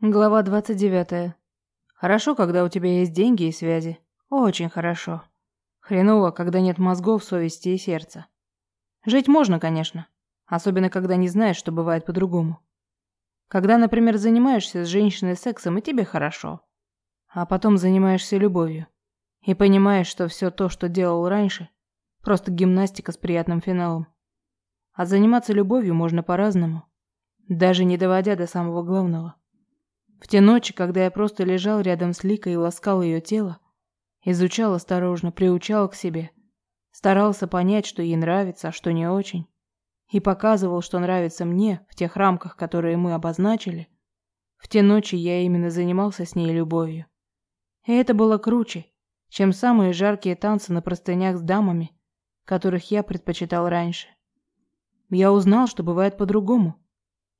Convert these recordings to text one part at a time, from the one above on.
Глава 29. Хорошо, когда у тебя есть деньги и связи. Очень хорошо. Хреново, когда нет мозгов, совести и сердца. Жить можно, конечно. Особенно, когда не знаешь, что бывает по-другому. Когда, например, занимаешься с женщиной сексом, и тебе хорошо. А потом занимаешься любовью. И понимаешь, что все то, что делал раньше, просто гимнастика с приятным финалом. А заниматься любовью можно по-разному. Даже не доводя до самого главного. В те ночи, когда я просто лежал рядом с Ликой и ласкал ее тело, изучал осторожно, приучал к себе, старался понять, что ей нравится, а что не очень, и показывал, что нравится мне в тех рамках, которые мы обозначили, в те ночи я именно занимался с ней любовью. И это было круче, чем самые жаркие танцы на простынях с дамами, которых я предпочитал раньше. Я узнал, что бывает по-другому,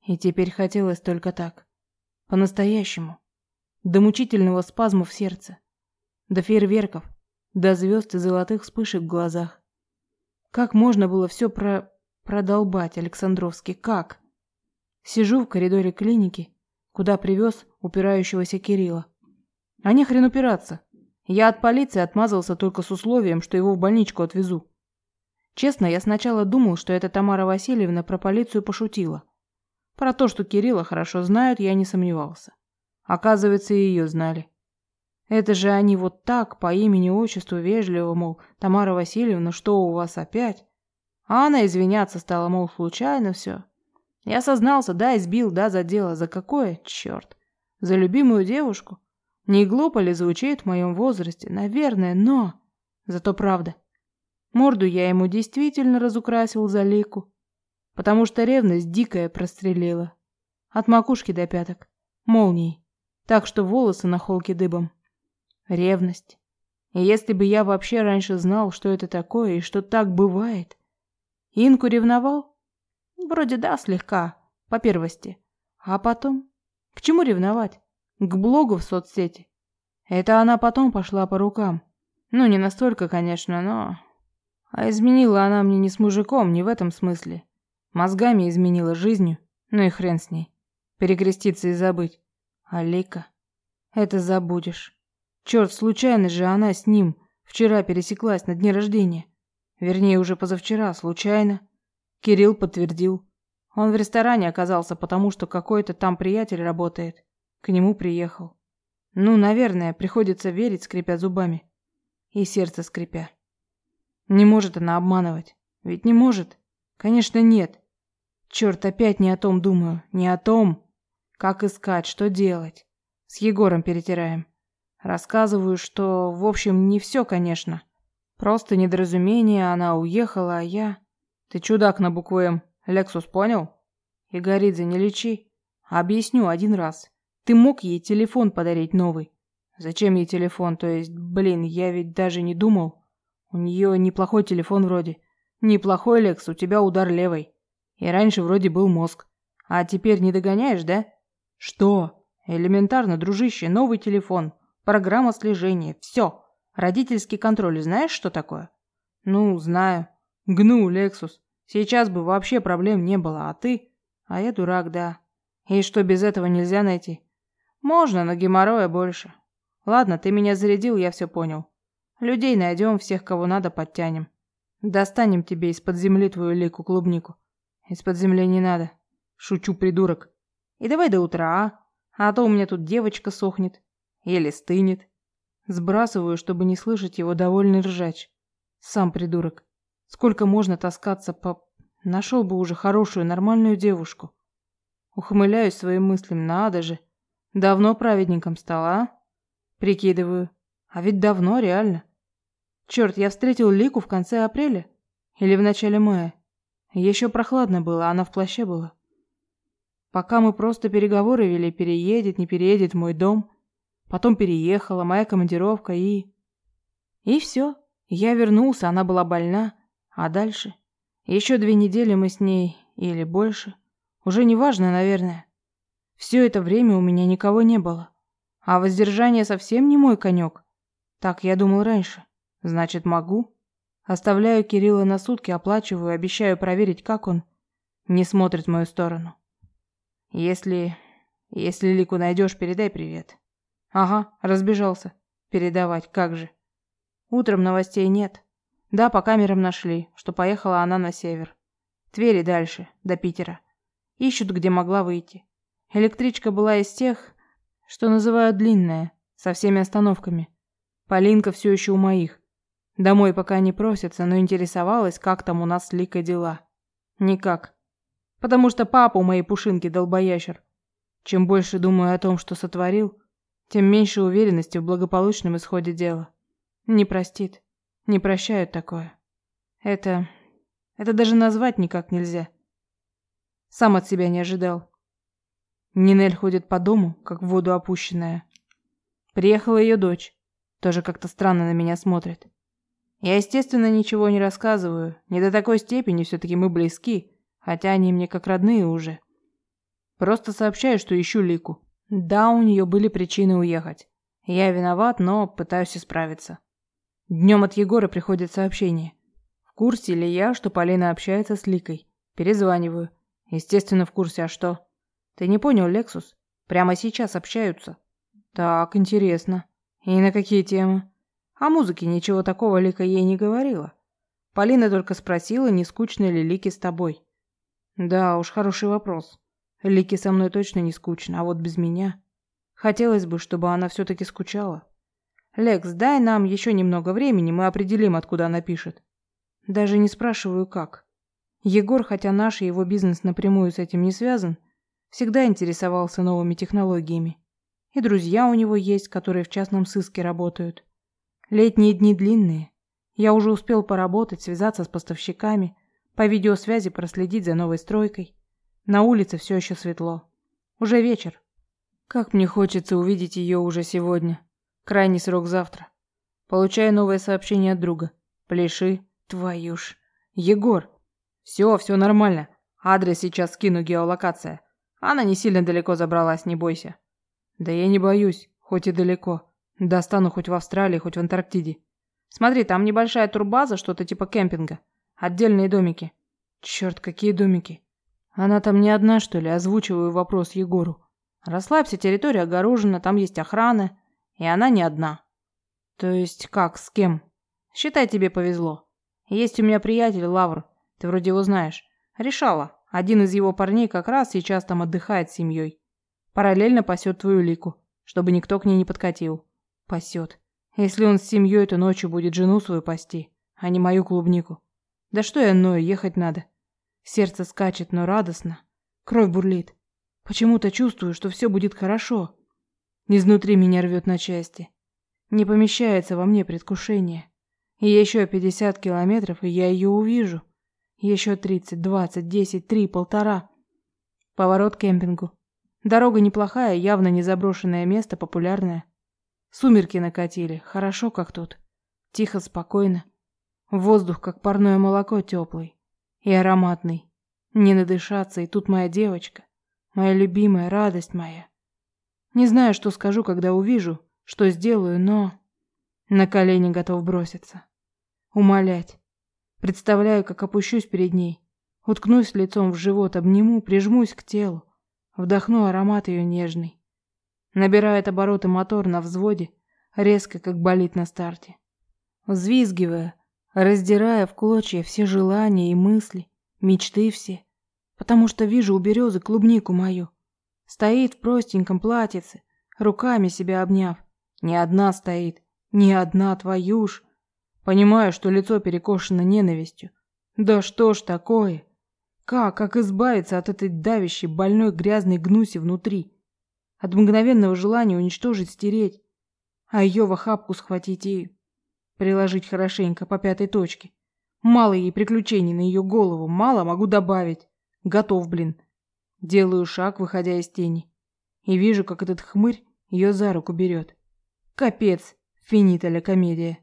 и теперь хотелось только так. По-настоящему. До мучительного спазма в сердце. До фейерверков. До звезд и золотых вспышек в глазах. Как можно было все про... продолбать, Александровский, как? Сижу в коридоре клиники, куда привез упирающегося Кирилла. А не хрен упираться. Я от полиции отмазался только с условием, что его в больничку отвезу. Честно, я сначала думал, что эта Тамара Васильевна про полицию пошутила. Про то, что Кирилла хорошо знают, я не сомневался. Оказывается, и ее знали. Это же они вот так, по имени-отчеству, вежливо, мол, Тамара Васильевна, что у вас опять? А она извиняться стала, мол, случайно все. Я сознался, да, избил, да, задела. За какое? Черт. За любимую девушку? Не глупо ли звучит в моем возрасте? Наверное, но... Зато правда. Морду я ему действительно разукрасил за лику потому что ревность дикая прострелила. От макушки до пяток. Молнией. Так что волосы на холке дыбом. Ревность. И если бы я вообще раньше знал, что это такое и что так бывает. Инку ревновал? Вроде да, слегка, по первости. А потом? К чему ревновать? К блогу в соцсети. Это она потом пошла по рукам. Ну, не настолько, конечно, но... А изменила она мне не с мужиком, не в этом смысле. Мозгами изменила жизнью, ну и хрен с ней. Перекреститься и забыть. А Лика? Это забудешь. Черт, случайно же она с ним вчера пересеклась на дне рождения. Вернее, уже позавчера, случайно. Кирилл подтвердил. Он в ресторане оказался, потому что какой-то там приятель работает. К нему приехал. Ну, наверное, приходится верить, скрипя зубами. И сердце скрипя. Не может она обманывать. Ведь не может. Конечно, нет. Черт, опять не о том думаю. Не о том. Как искать, что делать. С Егором перетираем. Рассказываю, что, в общем, не все, конечно. Просто недоразумение, она уехала, а я... Ты чудак на букву «М». Лексус, понял? Игоридзе, не лечи. Объясню один раз. Ты мог ей телефон подарить новый. Зачем ей телефон? То есть, блин, я ведь даже не думал. У нее неплохой телефон вроде. Неплохой, Лекс, у тебя удар левой. И раньше вроде был мозг. А теперь не догоняешь, да? Что? Элементарно, дружище, новый телефон, программа слежения, все. Родительский контроль, знаешь, что такое? Ну, знаю. Гну, Лексус. Сейчас бы вообще проблем не было, а ты? А я дурак, да. И что, без этого нельзя найти? Можно, но геморроя больше. Ладно, ты меня зарядил, я все понял. Людей найдем, всех, кого надо, подтянем. Достанем тебе из-под земли твою лику клубнику. Из-под земли не надо. Шучу, придурок. И давай до утра, а? А то у меня тут девочка сохнет. Или стынет. Сбрасываю, чтобы не слышать его довольный ржач. Сам придурок. Сколько можно таскаться по... Нашел бы уже хорошую, нормальную девушку. Ухмыляюсь своим мыслям, надо же. Давно праведником стал, а? Прикидываю. А ведь давно, реально. Черт, я встретил Лику в конце апреля? Или в начале мая? Еще прохладно было, она в плаще была. Пока мы просто переговоры вели, переедет, не переедет мой дом. Потом переехала, моя командировка и... И все. Я вернулся, она была больна. А дальше? Еще две недели мы с ней, или больше. Уже не важно, наверное. Все это время у меня никого не было. А воздержание совсем не мой конек. Так я думал раньше. Значит, могу. Оставляю Кирилла на сутки, оплачиваю, обещаю проверить, как он. Не смотрит в мою сторону. Если... Если Лику найдешь, передай привет. Ага, разбежался. Передавать, как же. Утром новостей нет. Да, по камерам нашли, что поехала она на север. Твери дальше, до Питера. Ищут, где могла выйти. Электричка была из тех, что называют длинная, со всеми остановками. Полинка все еще у моих. Домой пока не просится, но интересовалась, как там у нас с Ликой дела. Никак. Потому что папа у моей пушинки долбоящер. Чем больше думаю о том, что сотворил, тем меньше уверенности в благополучном исходе дела. Не простит. Не прощают такое. Это... Это даже назвать никак нельзя. Сам от себя не ожидал. Нинель ходит по дому, как в воду опущенная. Приехала ее дочь. Тоже как-то странно на меня смотрит. Я, естественно, ничего не рассказываю. Не до такой степени все-таки мы близки, хотя они мне как родные уже. Просто сообщаю, что ищу Лику. Да, у нее были причины уехать. Я виноват, но пытаюсь исправиться. Днем от Егора приходит сообщение. В курсе ли я, что Полина общается с Ликой? Перезваниваю. Естественно, в курсе, а что? Ты не понял, Лексус? Прямо сейчас общаются. Так, интересно. И на какие темы? О музыке ничего такого Лика ей не говорила. Полина только спросила, не скучно ли Лике с тобой. Да уж, хороший вопрос. Лике со мной точно не скучно, а вот без меня. Хотелось бы, чтобы она все-таки скучала. Лекс, дай нам еще немного времени, мы определим, откуда она пишет. Даже не спрашиваю, как. Егор, хотя наш и его бизнес напрямую с этим не связан, всегда интересовался новыми технологиями. И друзья у него есть, которые в частном сыске работают. Летние дни длинные. Я уже успел поработать, связаться с поставщиками, по видеосвязи проследить за новой стройкой. На улице все еще светло. Уже вечер. Как мне хочется увидеть ее уже сегодня. Крайний срок завтра. Получаю новое сообщение от друга. Пляши, твою ж. Егор. Все, все нормально. Адрес сейчас скину, геолокация. Она не сильно далеко забралась, не бойся. Да я не боюсь, хоть и далеко. Достану хоть в Австралии, хоть в Антарктиде. Смотри, там небольшая турбаза, что-то типа кемпинга. Отдельные домики. Черт, какие домики. Она там не одна, что ли? Озвучиваю вопрос Егору. Расслабься, территория огорожена, там есть охрана. И она не одна. То есть как, с кем? Считай, тебе повезло. Есть у меня приятель Лавр, ты вроде его знаешь. Решала. Один из его парней как раз сейчас там отдыхает с семьей. Параллельно пасет твою лику, чтобы никто к ней не подкатил. Пасет. Если он с семьей, то ночью будет жену свою пасти, а не мою клубнику. Да что я ною, ехать надо. Сердце скачет, но радостно. Кровь бурлит. Почему-то чувствую, что все будет хорошо. Изнутри меня рвет на части. Не помещается во мне предвкушение. И еще пятьдесят километров, и я ее увижу. Еще тридцать, двадцать, десять, три, полтора. Поворот к кемпингу. Дорога неплохая, явно не заброшенное место, популярное. Сумерки накатили, хорошо как тут. Тихо, спокойно. Воздух, как парное молоко, теплый. И ароматный. Не надышаться, и тут моя девочка. Моя любимая, радость моя. Не знаю, что скажу, когда увижу, что сделаю, но... На колени готов броситься. Умолять. Представляю, как опущусь перед ней. Уткнусь лицом в живот, обниму, прижмусь к телу. Вдохну аромат ее нежный. Набирает обороты мотор на взводе, резко, как болит на старте. Взвизгивая, раздирая в клочья все желания и мысли, мечты все, потому что вижу у березы клубнику мою. Стоит в простеньком платьице, руками себя обняв. Не одна стоит, не одна твою ж. Понимаю, что лицо перекошено ненавистью. Да что ж такое? Как, как избавиться от этой давящей, больной, грязной гнуси внутри? От мгновенного желания уничтожить, стереть, а ее в охапку схватить и приложить хорошенько по пятой точке. Мало ей приключений на ее голову, мало могу добавить. Готов, блин. Делаю шаг, выходя из тени, и вижу, как этот хмырь ее за руку берет. Капец, финита ля комедия.